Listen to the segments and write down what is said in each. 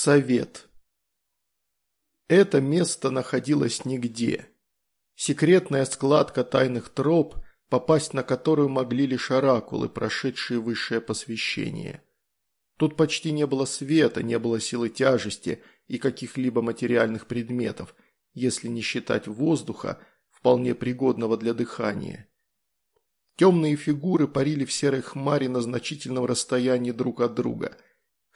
Совет. Это место находилось нигде. Секретная складка тайных троп, попасть на которую могли лишь оракулы, прошедшие высшее посвящение. Тут почти не было света, не было силы тяжести и каких-либо материальных предметов, если не считать воздуха, вполне пригодного для дыхания. Темные фигуры парили в серой хмаре на значительном расстоянии друг от друга –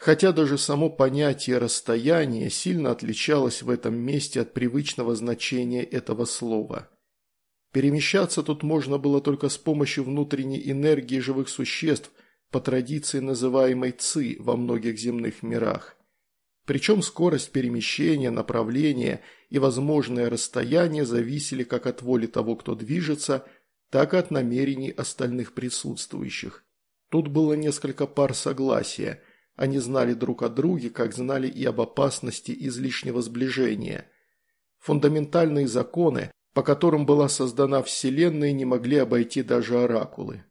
хотя даже само понятие расстояния сильно отличалось в этом месте от привычного значения этого слова. Перемещаться тут можно было только с помощью внутренней энергии живых существ, по традиции называемой ЦИ во многих земных мирах. Причем скорость перемещения, направление и возможное расстояние зависели как от воли того, кто движется, так и от намерений остальных присутствующих. Тут было несколько пар согласия – они знали друг о друге, как знали и об опасности излишнего сближения. Фундаментальные законы, по которым была создана Вселенная, не могли обойти даже оракулы.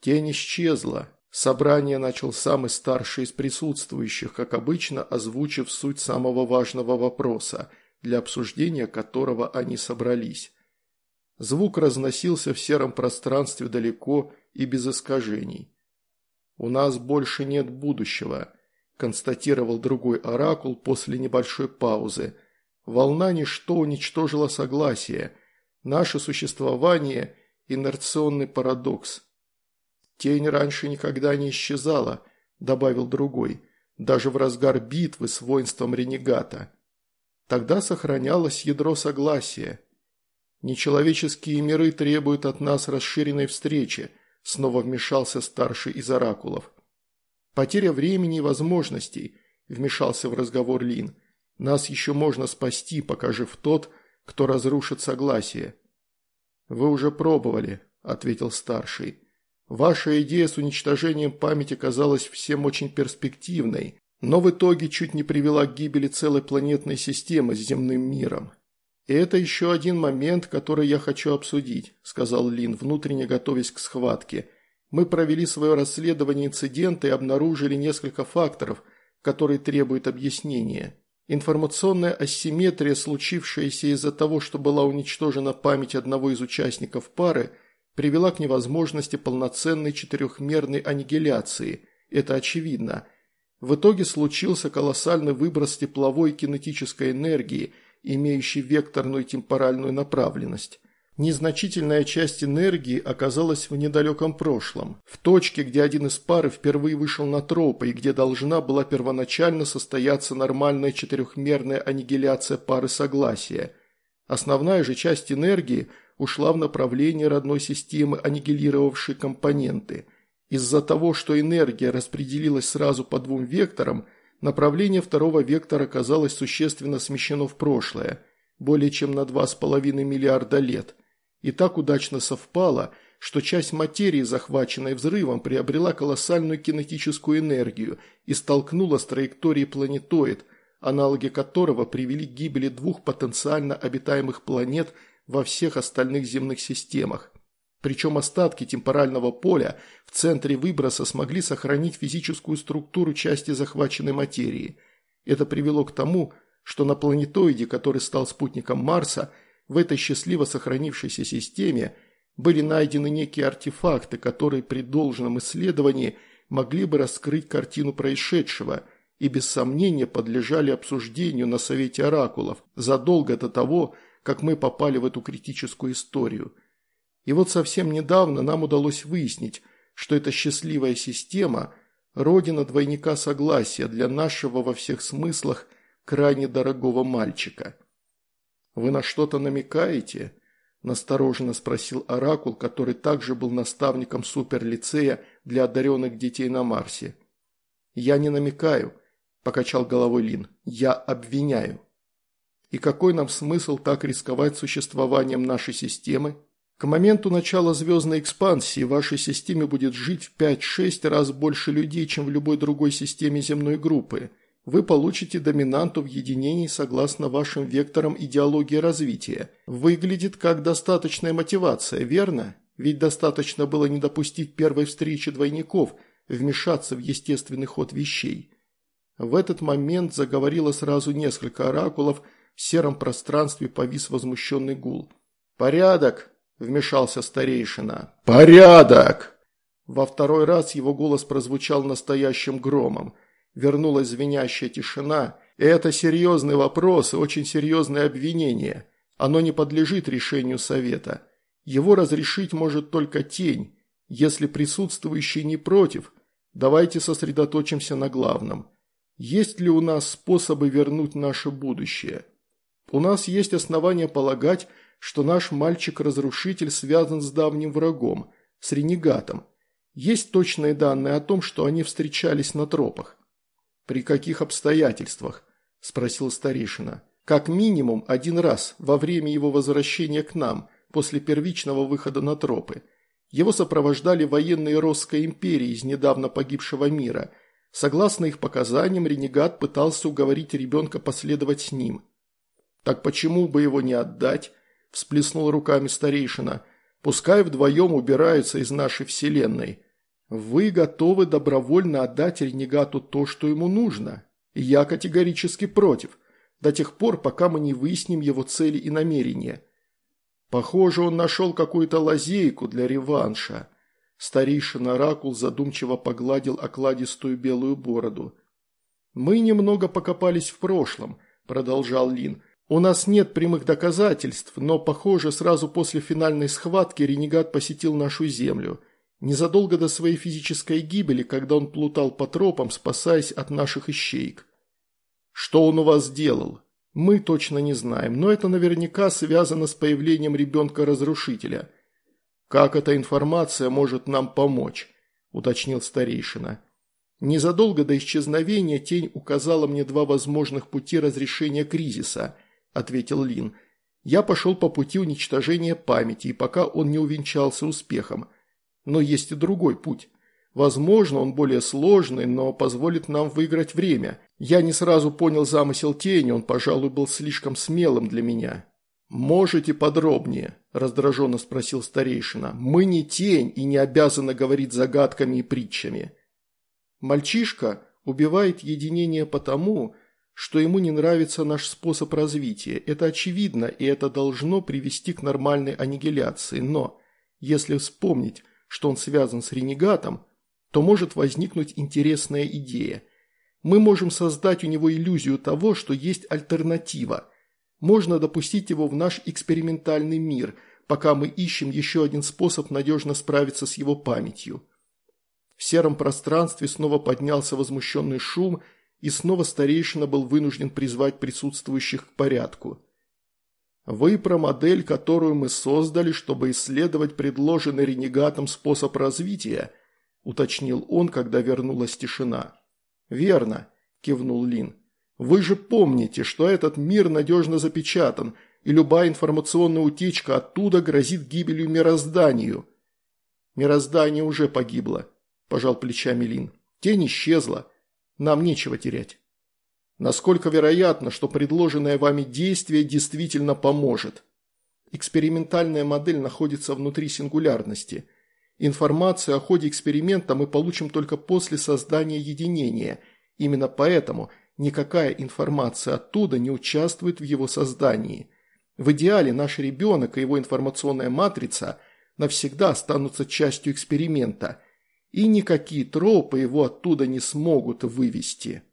Тень исчезла. Собрание начал самый старший из присутствующих, как обычно, озвучив суть самого важного вопроса, для обсуждения которого они собрались. Звук разносился в сером пространстве далеко и без искажений. «У нас больше нет будущего», – констатировал другой оракул после небольшой паузы. «Волна ничто уничтожила согласие. Наше существование – инерционный парадокс». «Тень раньше никогда не исчезала», – добавил другой, – «даже в разгар битвы с воинством ренегата». Тогда сохранялось ядро согласия. Нечеловеческие миры требуют от нас расширенной встречи – снова вмешался старший из оракулов. «Потеря времени и возможностей», – вмешался в разговор Лин. «Нас еще можно спасти, пока жив тот, кто разрушит согласие». «Вы уже пробовали», – ответил старший. «Ваша идея с уничтожением памяти казалась всем очень перспективной, но в итоге чуть не привела к гибели целой планетной системы с земным миром. «И это еще один момент, который я хочу обсудить», – сказал Лин, внутренне готовясь к схватке. «Мы провели свое расследование инцидента и обнаружили несколько факторов, которые требуют объяснения. Информационная асимметрия, случившаяся из-за того, что была уничтожена память одного из участников пары, привела к невозможности полноценной четырехмерной аннигиляции. Это очевидно. В итоге случился колоссальный выброс тепловой и кинетической энергии – имеющий векторную темпоральную направленность. Незначительная часть энергии оказалась в недалеком прошлом, в точке, где один из пары впервые вышел на тропы и где должна была первоначально состояться нормальная четырехмерная аннигиляция пары согласия. Основная же часть энергии ушла в направление родной системы, аннигилировавшей компоненты. Из-за того, что энергия распределилась сразу по двум векторам – Направление второго вектора оказалось существенно смещено в прошлое, более чем на 2,5 миллиарда лет. И так удачно совпало, что часть материи, захваченной взрывом, приобрела колоссальную кинетическую энергию и столкнула с траекторией планетоид, аналоги которого привели к гибели двух потенциально обитаемых планет во всех остальных земных системах. Причем остатки темпорального поля в центре выброса смогли сохранить физическую структуру части захваченной материи. Это привело к тому, что на планетоиде, который стал спутником Марса, в этой счастливо сохранившейся системе были найдены некие артефакты, которые при должном исследовании могли бы раскрыть картину происшедшего и без сомнения подлежали обсуждению на Совете Оракулов задолго до того, как мы попали в эту критическую историю – и вот совсем недавно нам удалось выяснить, что эта счастливая система – родина двойника согласия для нашего во всех смыслах крайне дорогого мальчика. «Вы на что-то намекаете?» – настороженно спросил Оракул, который также был наставником суперлицея для одаренных детей на Марсе. «Я не намекаю», – покачал головой Лин, – «я обвиняю». «И какой нам смысл так рисковать существованием нашей системы?» К моменту начала звездной экспансии в вашей системе будет жить в 5-6 раз больше людей, чем в любой другой системе земной группы. Вы получите доминанту в единении согласно вашим векторам идеологии развития. Выглядит как достаточная мотивация, верно? Ведь достаточно было не допустить первой встречи двойников, вмешаться в естественный ход вещей. В этот момент заговорило сразу несколько оракулов, в сером пространстве повис возмущенный гул. «Порядок!» – вмешался старейшина. «Порядок!» Во второй раз его голос прозвучал настоящим громом. Вернулась звенящая тишина. И это серьезный вопрос и очень серьезное обвинение. Оно не подлежит решению совета. Его разрешить может только тень. Если присутствующий не против, давайте сосредоточимся на главном. Есть ли у нас способы вернуть наше будущее? У нас есть основания полагать, что наш мальчик-разрушитель связан с давним врагом, с ренегатом. Есть точные данные о том, что они встречались на тропах. «При каких обстоятельствах?» – спросил старейшина. «Как минимум один раз во время его возвращения к нам, после первичного выхода на тропы. Его сопровождали военные Росской империи из недавно погибшего мира. Согласно их показаниям, ренегат пытался уговорить ребенка последовать с ним. «Так почему бы его не отдать?» – всплеснул руками старейшина. «Пускай вдвоем убираются из нашей вселенной. Вы готовы добровольно отдать ренегату то, что ему нужно. Я категорически против, до тех пор, пока мы не выясним его цели и намерения. Похоже, он нашел какую-то лазейку для реванша. Старейшина Оракул задумчиво погладил окладистую белую бороду. «Мы немного покопались в прошлом», – продолжал Лин. «У нас нет прямых доказательств, но, похоже, сразу после финальной схватки ренегат посетил нашу землю – незадолго до своей физической гибели, когда он плутал по тропам, спасаясь от наших ищеек. Что он у вас делал? Мы точно не знаем, но это наверняка связано с появлением ребенка-разрушителя. Как эта информация может нам помочь? уточнил старейшина. Незадолго до исчезновения тень указала мне два возможных пути разрешения кризиса, ответил Лин. Я пошел по пути уничтожения памяти, и пока он не увенчался успехом – но есть и другой путь. Возможно, он более сложный, но позволит нам выиграть время. Я не сразу понял замысел тени, он, пожалуй, был слишком смелым для меня. «Можете подробнее?» – раздраженно спросил старейшина. «Мы не тень и не обязаны говорить загадками и притчами». Мальчишка убивает единение потому, что ему не нравится наш способ развития. Это очевидно, и это должно привести к нормальной аннигиляции. Но, если вспомнить, что он связан с ренегатом, то может возникнуть интересная идея. Мы можем создать у него иллюзию того, что есть альтернатива. Можно допустить его в наш экспериментальный мир, пока мы ищем еще один способ надежно справиться с его памятью. В сером пространстве снова поднялся возмущенный шум, и снова старейшина был вынужден призвать присутствующих к порядку. Вы про модель, которую мы создали, чтобы исследовать предложенный ренегатом способ развития, уточнил он, когда вернулась тишина. Верно, кивнул Лин. Вы же помните, что этот мир надежно запечатан, и любая информационная утечка оттуда грозит гибелью мирозданию. Мироздание уже погибло, пожал плечами Лин. Тень исчезла. Нам нечего терять. Насколько вероятно, что предложенное вами действие действительно поможет? Экспериментальная модель находится внутри сингулярности. Информацию о ходе эксперимента мы получим только после создания единения. Именно поэтому никакая информация оттуда не участвует в его создании. В идеале наш ребенок и его информационная матрица навсегда останутся частью эксперимента, и никакие тропы его оттуда не смогут вывести.